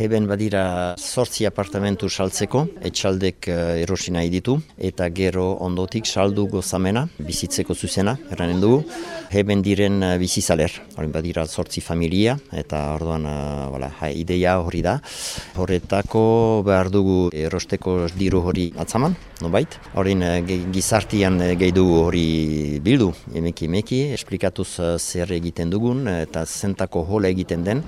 Heben badira sortzi apartamentu saltzeko, etxaldek uh, erosi nahi ditu, eta gero ondotik saldu gozamena, bizitzeko zuzena, eranen dugu. Heben diren uh, bizizaler, hori badira sortzi familia, eta orduan uh, ideia hori da. Horretako behar dugu erosteko diru hori atzaman, nobait. Horin gizartian gehi dugu hori bildu, emeki emeki, esplikatuz zer egiten dugun, eta zentako hola egiten den,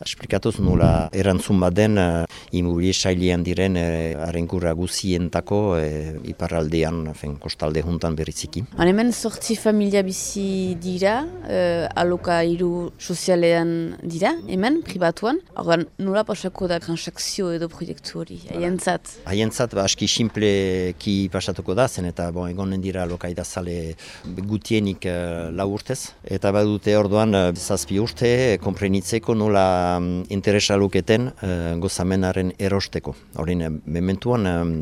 esplikatuz nula erantzun bat den uh, imubilie sailean diren uh, arenkurra guzientako uh, iparraldean, fen, kostalde juntan berriziki. hemen sortzi familia bizi dira, uh, aloka iru sozialean dira, hemen, privatuan. Horren, nula pasako da transakzio edo proiektu hori, haientzat? Haientzat, ba, aski simple pasatuko da, zen eta bon, egonen dira lokaida zale gutienik uh, lau urtez. Eta badute orduan, uh, zazpi urte, komprenitzeko nola um, interesa luketen uh, gozamenaren erosteko. Horin, mementuan, um,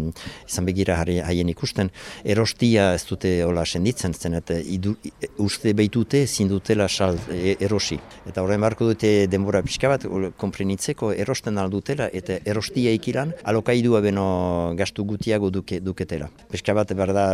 izan begira haien ikusten, erostia ez dute hola senditzen, zen eta idu, uste behitute zindutela sal e, erosi. Eta horrein barko dute denbora pixka bat, komprenitzeko erosten aldutela eta erostia ikilan, alokaidua beno gastu gutiago duke, duketela. Pixka bat, berda,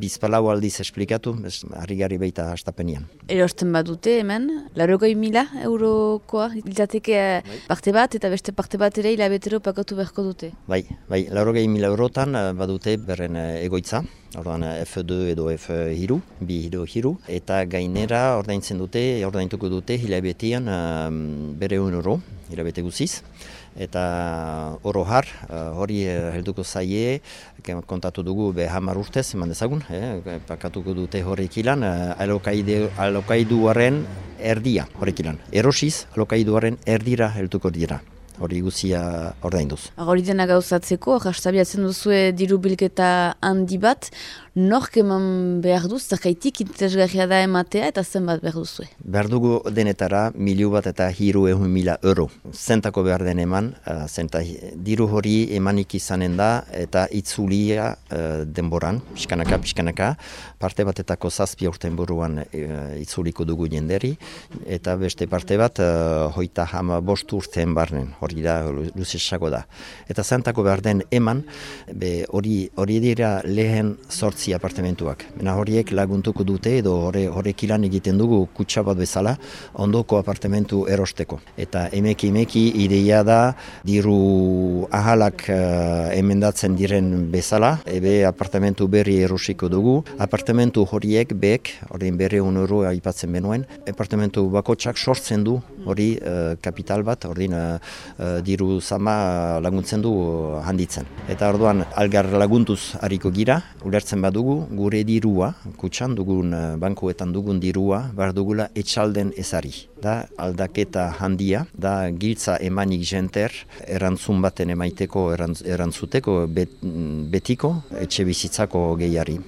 bizpalau aldiz esplikatu, harri gari baita hastapenian. Erosten bat dute hemen, larogoi mila eurokoa, izateke bai. parte bat eta beste parte bat ere hilabetero pakatu beharko dute. Bai, bai, larogei mila eurotan eh, badute berren eh, egoitza, orduan eh, F2 edo F3, bi hiru hiru, eta gainera ordaintzen dute, ordaintuko dute hilabetean bere euro, hilabete guziz. Eta oro har, hori helduko zaie, kontatu dugu be hamar urtez, eman dezagun, eh, pakatuko dute horrek ilan, alokaiduaren erdia horrek ilan. Erosiz, alokaiduaren erdira helduko dira hori guzia ordainduz. Hori dena gauzatzeko, jastabiatzen duzue diru bilketa handi bat, nork eman behar duz, zakaitik interesgarria da ematea eta zenbat behar duzue? Behar dugu denetara miliu bat eta hiru ehun mila euro. Zentako behar den eman, uh, zenta diru hori emanik izanen da eta itzulia uh, denboran, pixkanaka, pixkanaka, parte batetako zazpi aurten buruan uh, itzuliko dugu jenderi, eta beste parte bat uh, hoita hama bost urten barnen, hori da, luzesago da. Eta zentako behar den eman, hori hori dira lehen sortz sortzi apartamentuak. Bena horiek laguntuko dute edo horrek ilan egiten dugu kutsa bat bezala ondoko apartamentu erosteko. Eta emeki emeki ideia da diru ahalak uh, emendatzen diren bezala, ebe apartamentu berri erosiko dugu. Apartamentu horiek bek, horien berri unero aipatzen benuen, apartamentu bakotsak sortzen du hori uh, kapital bat, horien uh, diru zama laguntzen du handitzen. Eta orduan algar laguntuz hariko gira, ulertzen bat dugu gure dirua, kutsan dugun bankuetan dugun dirua, bar dugula etxalden ezari. Da aldaketa handia, da giltza emanik jenter, erantzun baten emaiteko erantzuteko bet, betiko etxe bizitzako gehiari.